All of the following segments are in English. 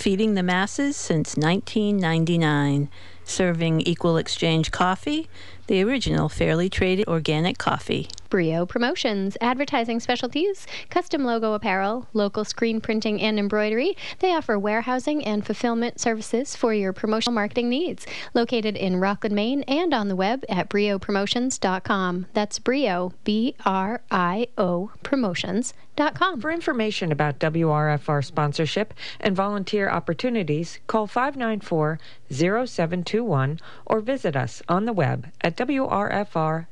feeding the masses since 1999, serving equal exchange coffee, the original fairly traded organic coffee. Brio Promotions, advertising specialties, custom logo apparel, local screen printing and embroidery. They offer warehousing and fulfillment services for your promotional marketing needs. Located in Rockland, Maine, and on the web at briopromotions.com. That's Brio, B R I O Promotions.com. For information about WRFR sponsorship and volunteer opportunities, call 594 0721 or visit us on the web at wrfr.org.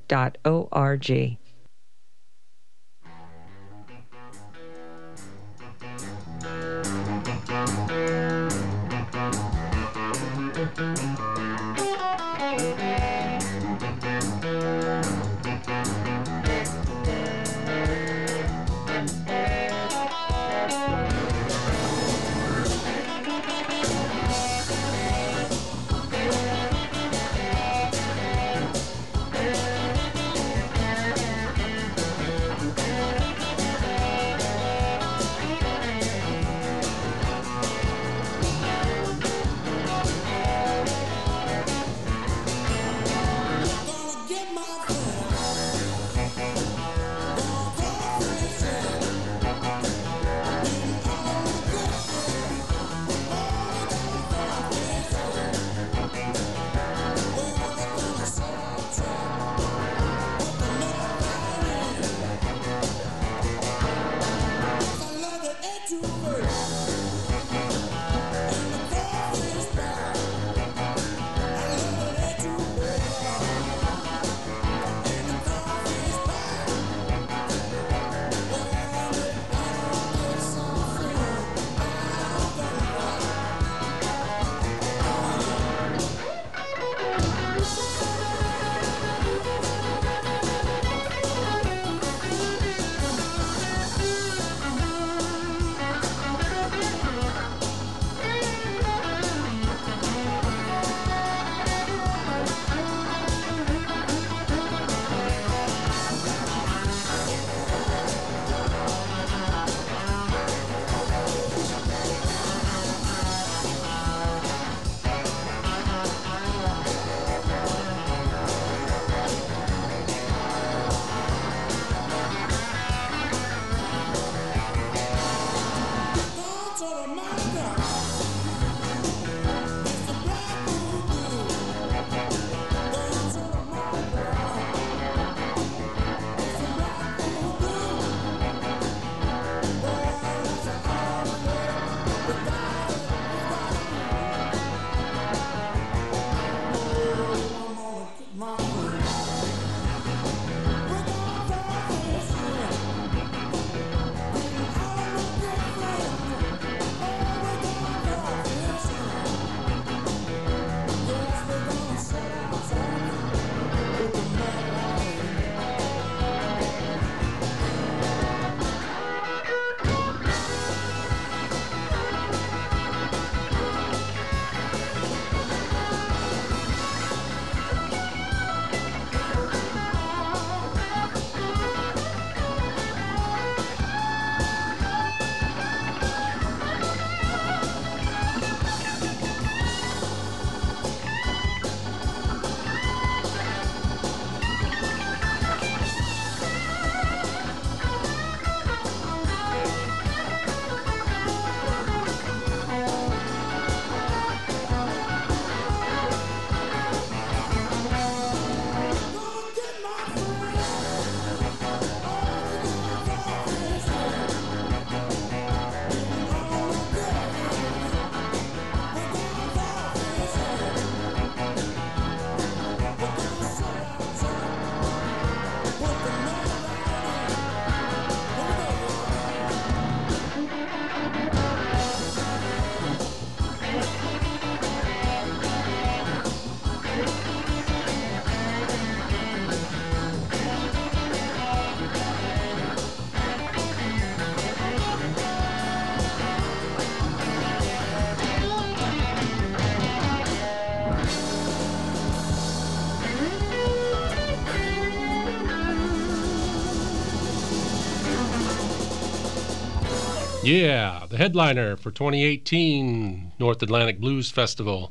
Yeah, the headliner for 2018 North Atlantic Blues Festival,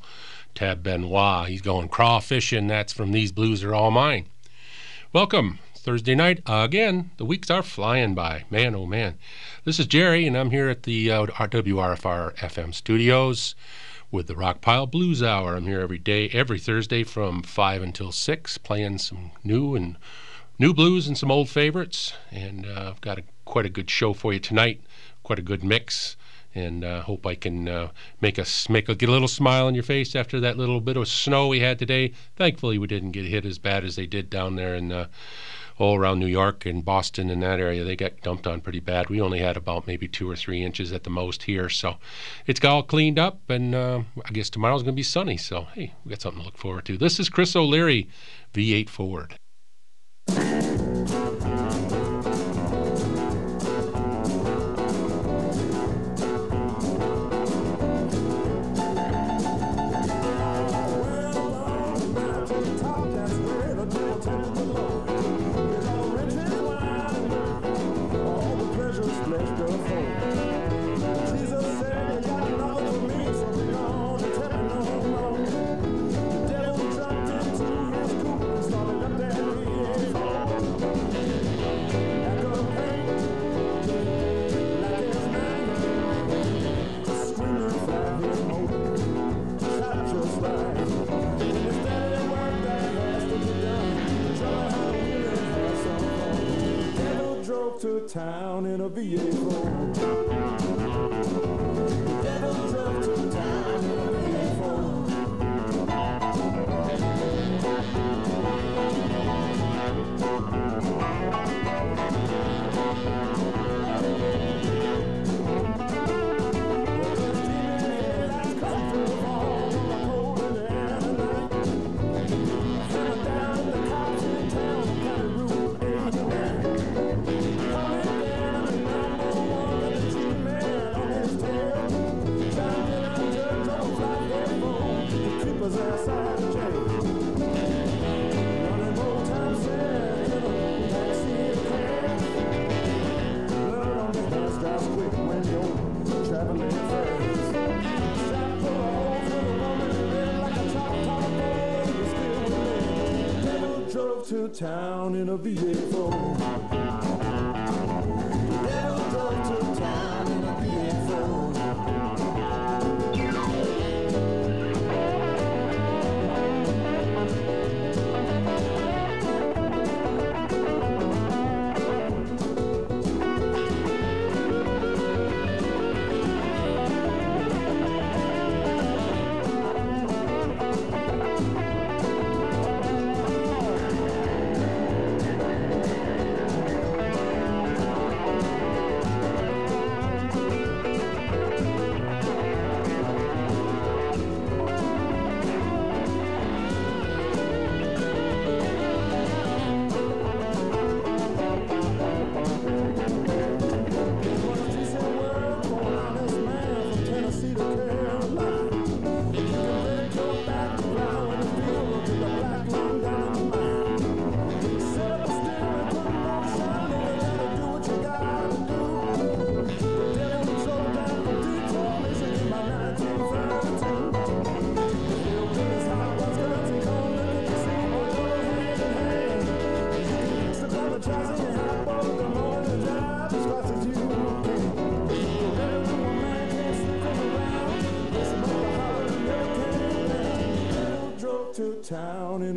Tab Benoit. He's going crawfishing. That's from These Blues Are All Mine. Welcome. Thursday night again. The weeks are flying by. Man, oh man. This is Jerry, and I'm here at the uh, WRFR FM studios with the Rockpile Blues Hour. I'm here every day, every Thursday from 5 until 6, playing some new and new blues and some old favorites. And uh, I've got a, quite a good show for you tonight quite a good mix. And uh, hope I can uh, make us make a, get a little smile on your face after that little bit of snow we had today. Thankfully, we didn't get hit as bad as they did down there in uh, all around New York and Boston and that area. They got dumped on pretty bad. We only had about maybe two or three inches at the most here. So it's all cleaned up, and uh, I guess tomorrow's going to be sunny. So, hey, we got something to look forward to. This is Chris O'Leary, V8 Ford. To town in a vehicle. town in a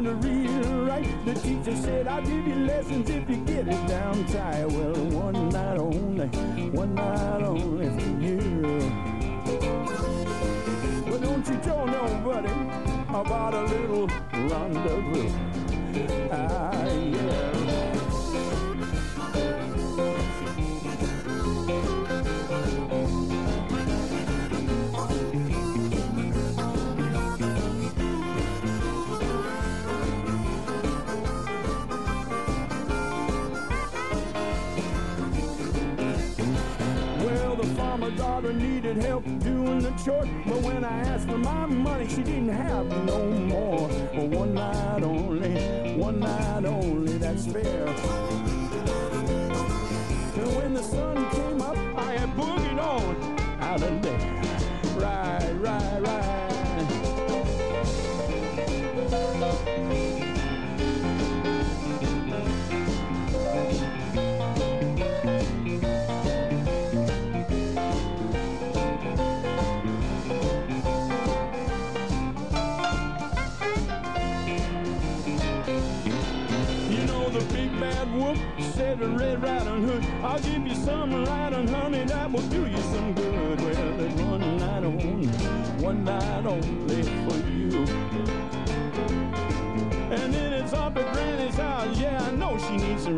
learn to read and write. The teacher said, I'll give you lessons if you get it down tight. Well, one night only, one night only for you. But don't you tell nobody about a little rendezvous. Ah, chores, but when I asked for my money, she didn't have no more. For one night only, one night only, that's fair. You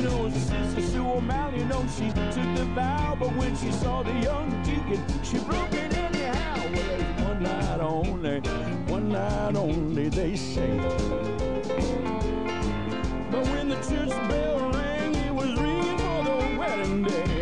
know, Sister Sue O'Malley, you know, she took the vow, but when she saw the young deacon, she broke it. Well, it's one night only, one night only, they say. But when the church bell rang, it was ringing for the wedding day.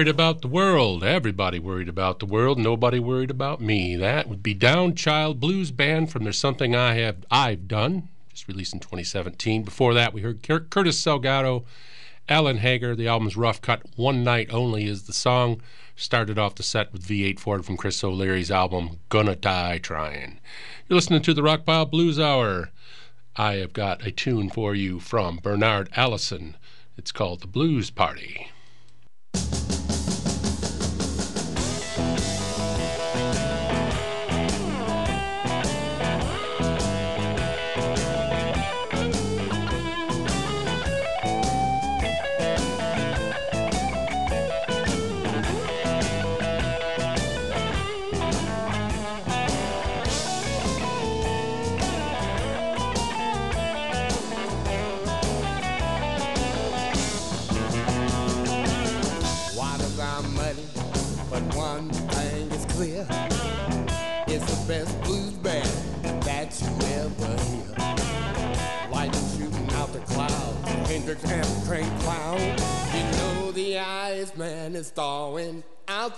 Worried about the world. Everybody worried about the world. Nobody worried about me. That would be Downchild Blues Band from There's Something I Have I've Done, just released in 2017. Before that, we heard Curtis Salgado, Alan Hager. The album's Rough Cut. One Night Only is the song. Started off the set with V8 Ford from Chris O'Leary's album Gonna Die Trying. You're listening to the Rockpile Blues Hour. I have got a tune for you from Bernard Allison. It's called The Blues Party.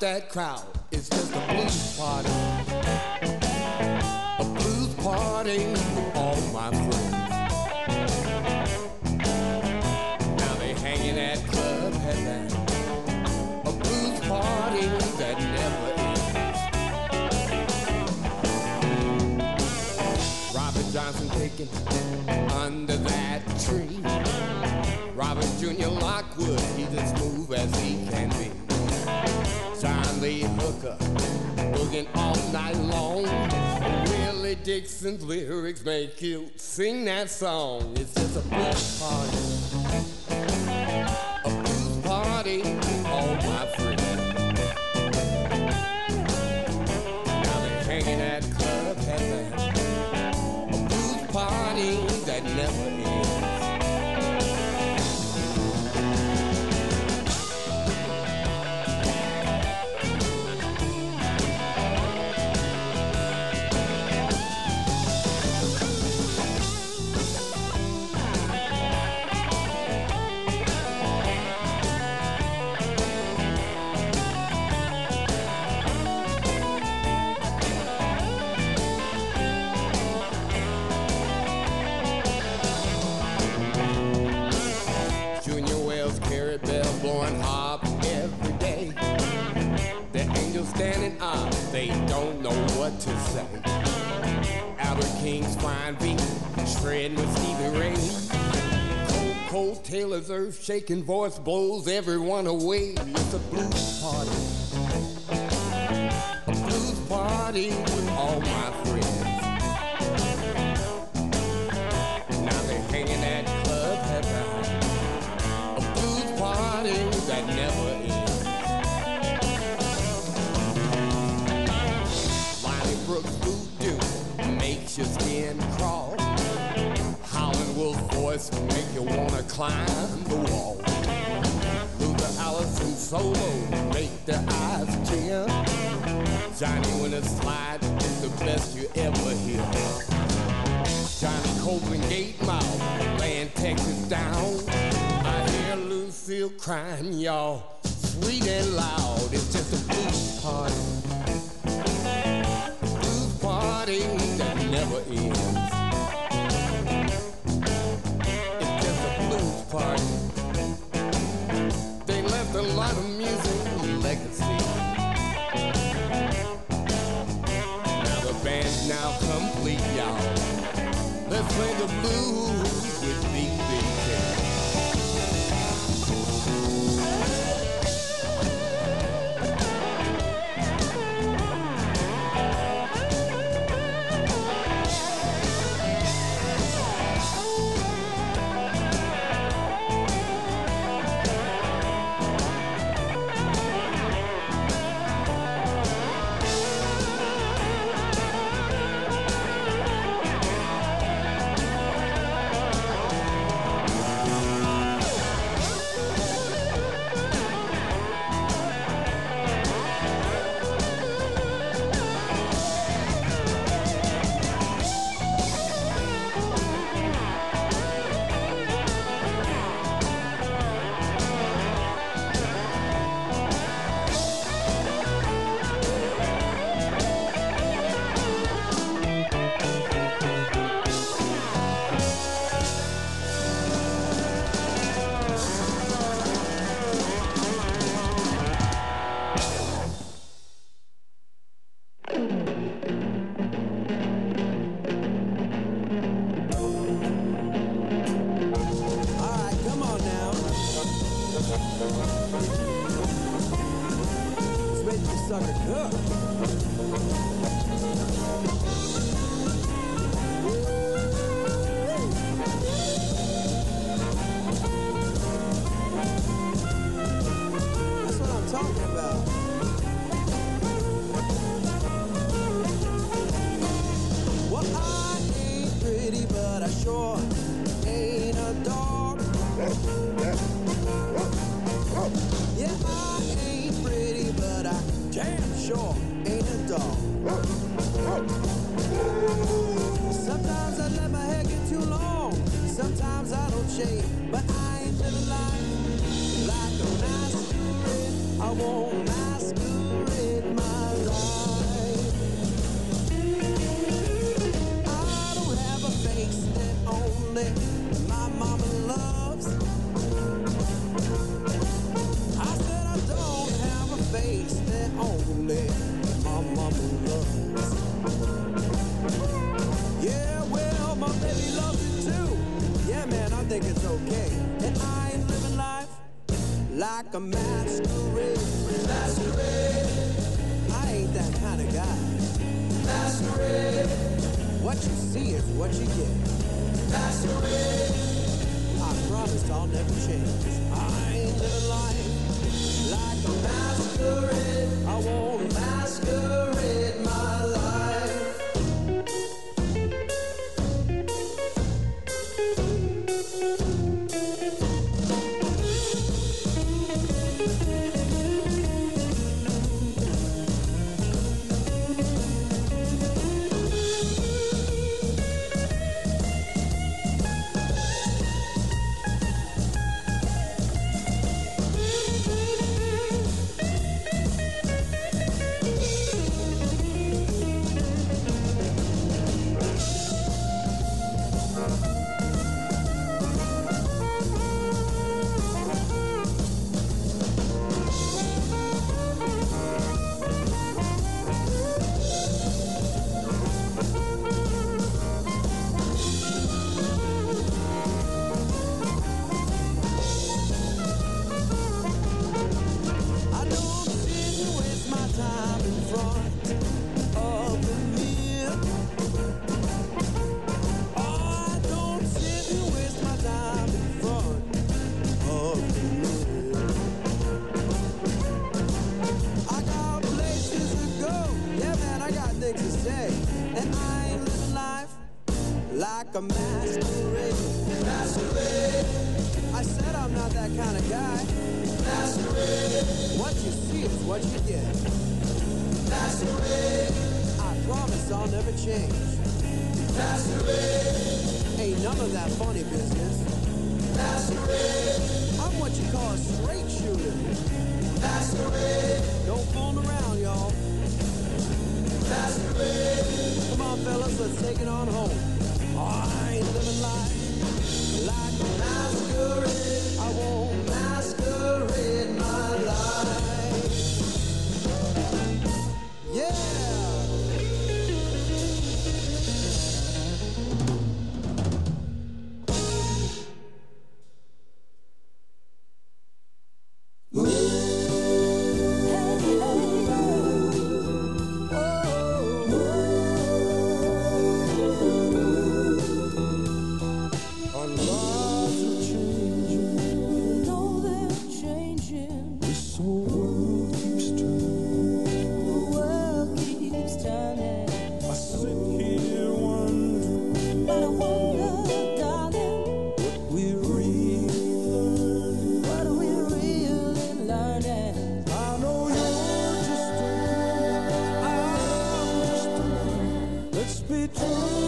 That crowd. Dixon's lyrics make you sing that song. It's just a party. To say. Albert King's fine beat, shredding with Stevie Ray. Cold, cold Taylor's earth shaking voice blows everyone away. It's a blues party. A blues party you wanna climb the wall. Luther Allison solo make the eyes tear. Johnny Winter slide is the best you ever hear. Johnny Copeland Gatemouth, laying Texas down. I hear Lucille crying, y'all, sweet and loud. It's just a blues party. Blues party that never ends. Play the blues But I ain't living life like a masquerade. I won't.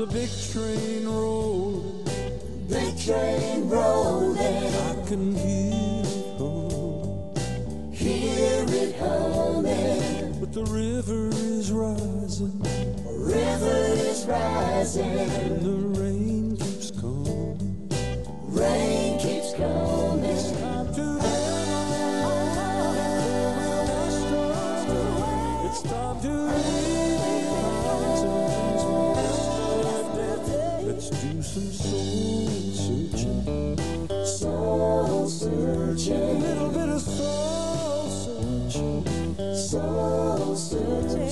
a big train rolling. Big train rolling. Eh? I can hear it home. Hear it humming. But the river is rising. The river is rising. And the rain keeps coming. Rain keeps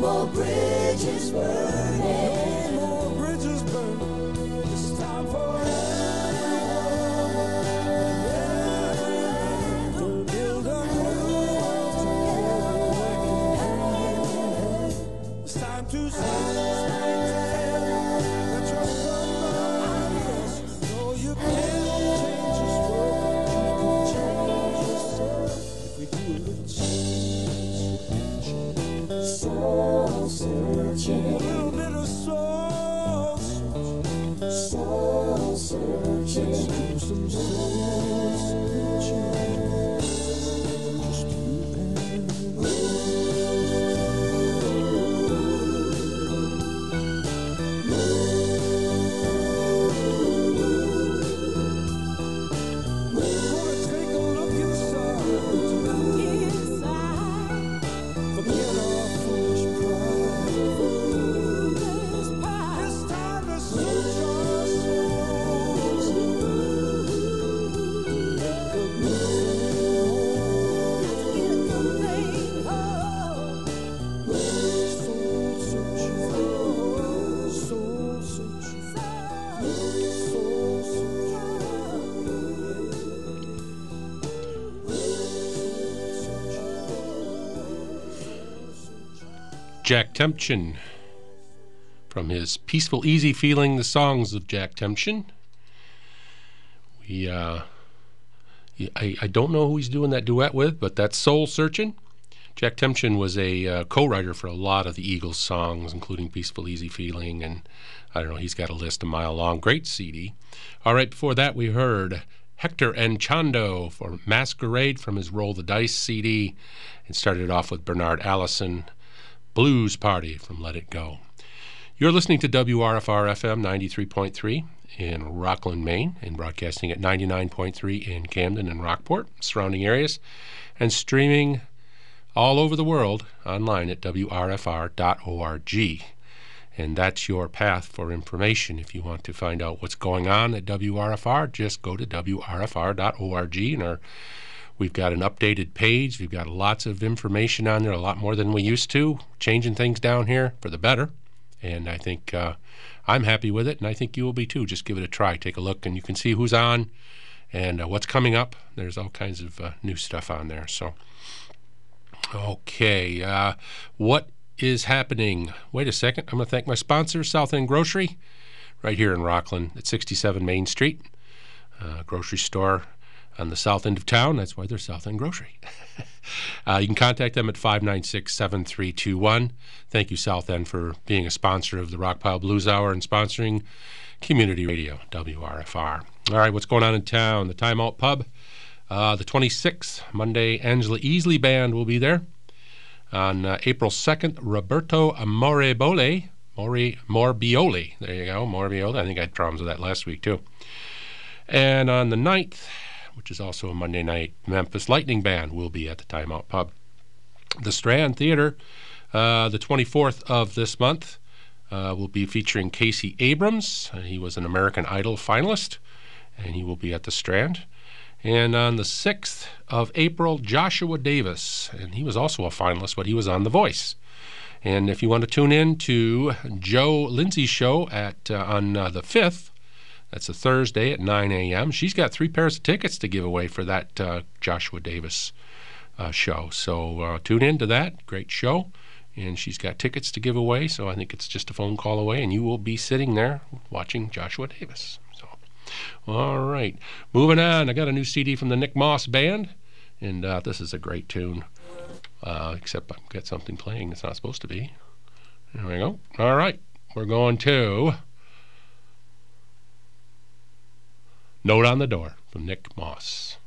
more bridges burning. Tempchin from his Peaceful Easy Feeling, the songs of Jack Tempchin. We, uh, I, I don't know who he's doing that duet with, but that's Soul Searching. Jack Tempchin was a uh, co writer for a lot of the Eagles songs, including Peaceful Easy Feeling, and I don't know, he's got a list a mile long. Great CD. All right, before that, we heard Hector Anchondo for Masquerade from his Roll the Dice CD, and started off with Bernard Allison. Blues Party from Let It Go. You're listening to WRFR FM 93.3 in Rockland, Maine, and broadcasting at 99.3 in Camden and Rockport, surrounding areas, and streaming all over the world online at WRFR.org. And that's your path for information. If you want to find out what's going on at WRFR, just go to WRFR.org and our We've got an updated page. We've got lots of information on there, a lot more than we used to, changing things down here for the better. And I think uh, I'm happy with it, and I think you will be too. Just give it a try. Take a look, and you can see who's on and uh, what's coming up. There's all kinds of uh, new stuff on there. So, okay, what is happening? Wait a second. I'm going to thank my sponsor, South End Grocery, right here in Rockland at 67 Main Street. Grocery store on the south end of town. That's why they're South End Grocery. uh, you can contact them at 596 7321. Thank you, South End, for being a sponsor of the Rockpile Blues Hour and sponsoring Community Radio, WRFR. All right, what's going on in town? The Timeout Pub, uh, the 26th, Monday, Angela Easley Band will be there. On uh, April 2nd, Roberto Amorebole, Mori, Morbioli. There you go, Morbioli. I think I had problems with that last week, too. And on the 9th, which is also a Monday night, Memphis Lightning Band will be at the Timeout Pub. The Strand Theater, uh, the 24th of this month, uh, will be featuring Casey Abrams. He was an American Idol finalist, and he will be at the Strand. And on the 6th of April, Joshua Davis, and he was also a finalist, but he was on The Voice. And if you want to tune in to Joe Lindsay's show at uh, on uh, the 5th, that's a Thursday at 9 a.m. She's got three pairs of tickets to give away for that uh, Joshua Davis uh, show. So uh, tune in to that. Great show. And she's got tickets to give away, so I think it's just a phone call away, and you will be sitting there watching Joshua Davis. So, all right, moving on. I got a new CD from the Nick Moss Band, and uh, this is a great tune. Uh, except I've got something playing it's not supposed to be. There we go. All right, we're going to Note on the Door from Nick Moss.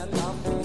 I'm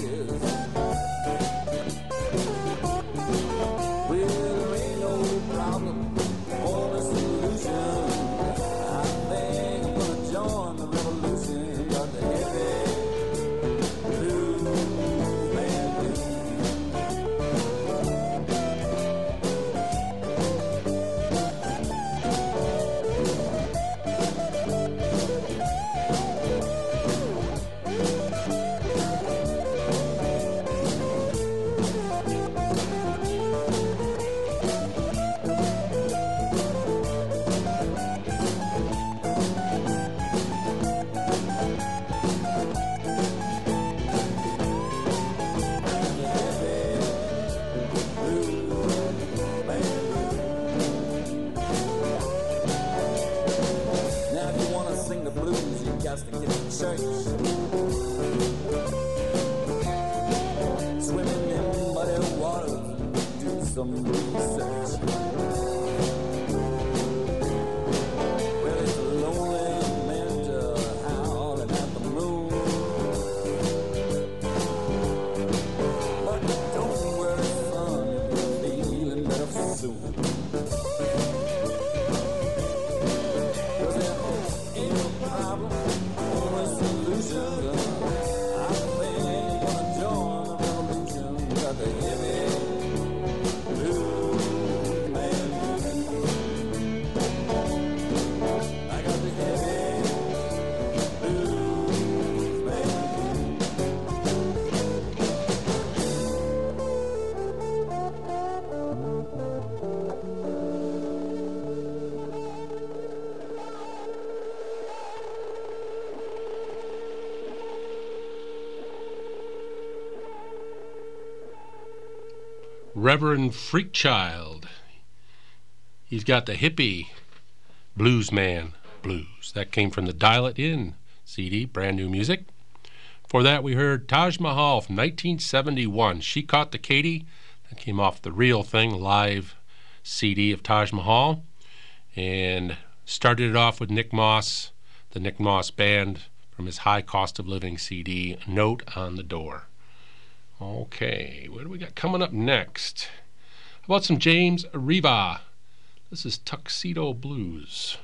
Reverend Freakchild. He's got the hippie blues man blues. That came from the Dial It In CD, brand new music. For that, we heard Taj Mahal from 1971. She Caught the Katy. That came off the Real Thing live CD of Taj Mahal. And started it off with Nick Moss, the Nick Moss Band from his High Cost of Living CD, Note on the Door. Okay, what do we got coming up next? How about some James Riva? This is Tuxedo Blues.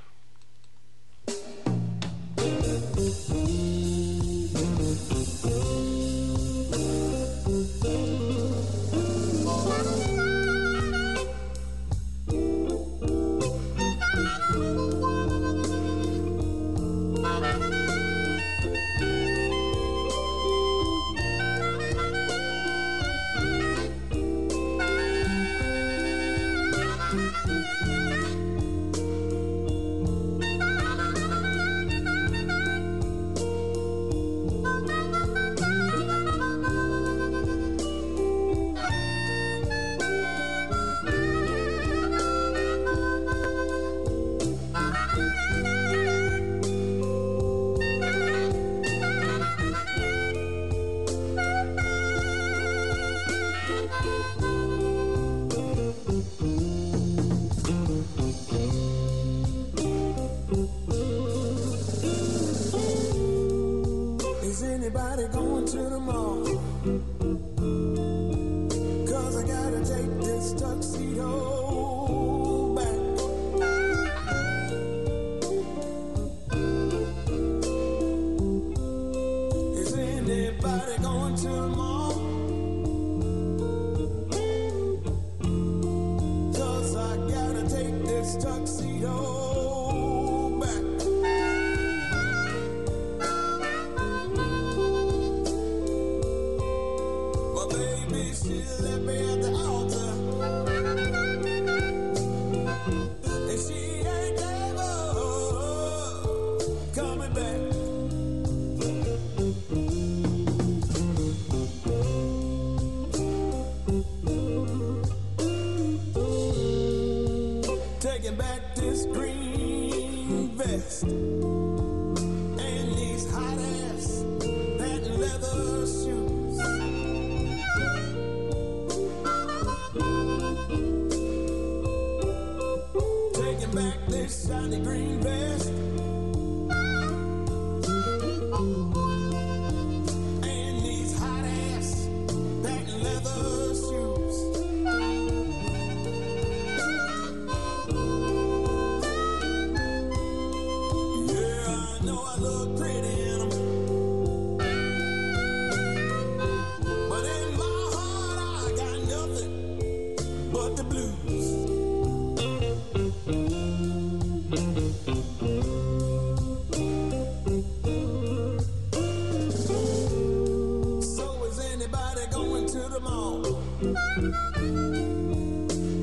Going to the mall?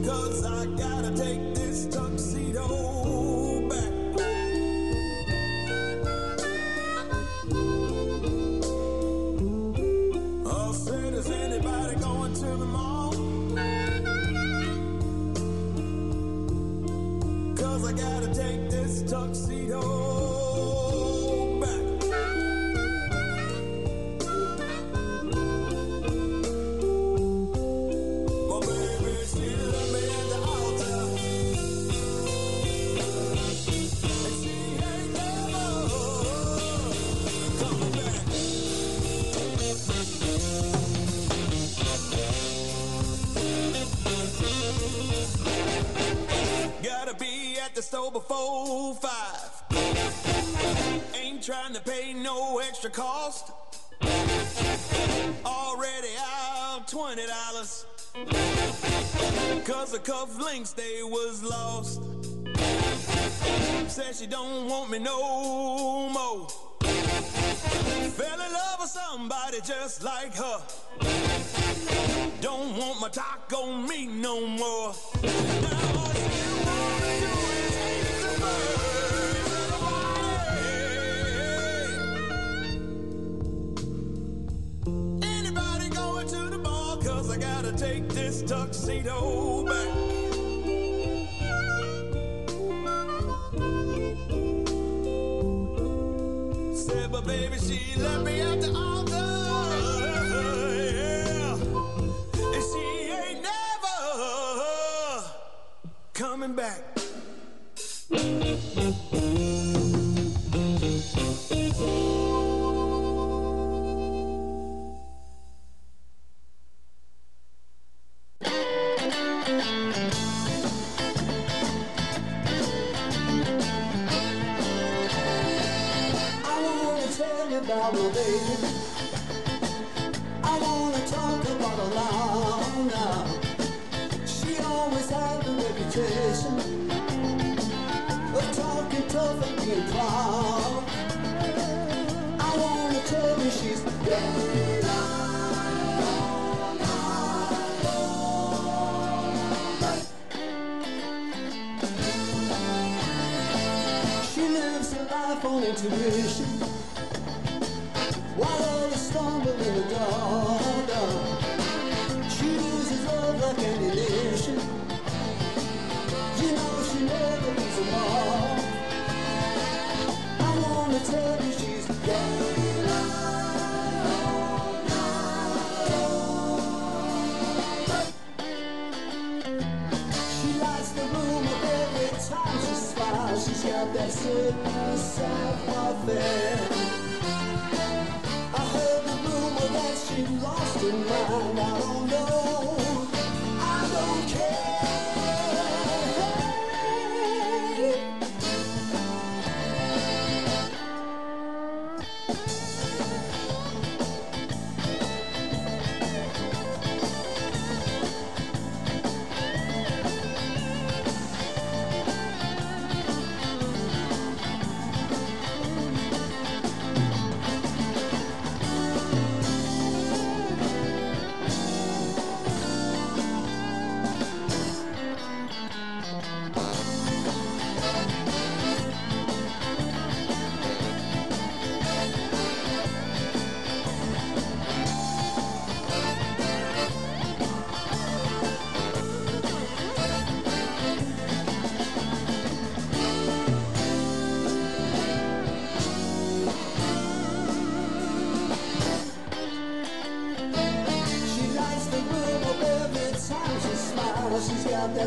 Cause I gotta take this tuxedo cufflinks they was lost. Said she don't want me no more. Fell in love with somebody just like her. Don't want my talk on me no more. Now all she wanna do is hate the morning. Anybody going to the gotta take this tuxedo back. Said, but baby, she left me at the altar. Yeah. And she ain't never coming back.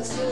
She's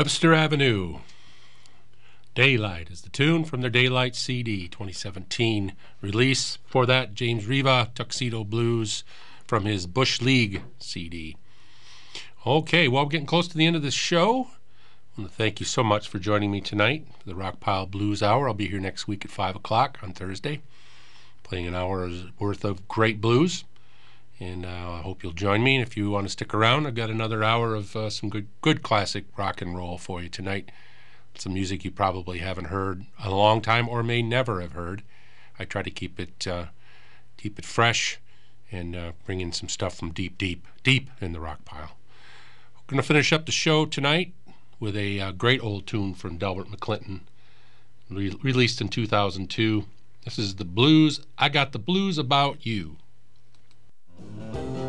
Webster Avenue. Daylight is the tune from their Daylight CD 2017 release. For that, James Riva, Tuxedo Blues from his Bush League CD. Okay, well, we're getting close to the end of this show. I want to thank you so much for joining me tonight for the Rockpile Blues Hour. I'll be here next week at 5 o'clock on Thursday, playing an hour's worth of great blues. And uh, I hope you'll join me. And if you want to stick around, I've got another hour of uh, some good, good classic rock and roll for you tonight. Some music you probably haven't heard a long time or may never have heard. I try to keep it, uh, keep it fresh, and uh, bring in some stuff from deep, deep, deep in the rock pile. We're going to finish up the show tonight with a uh, great old tune from Delbert McClinton, re- released in 2002. This is the blues. I got the blues about you. Thank you.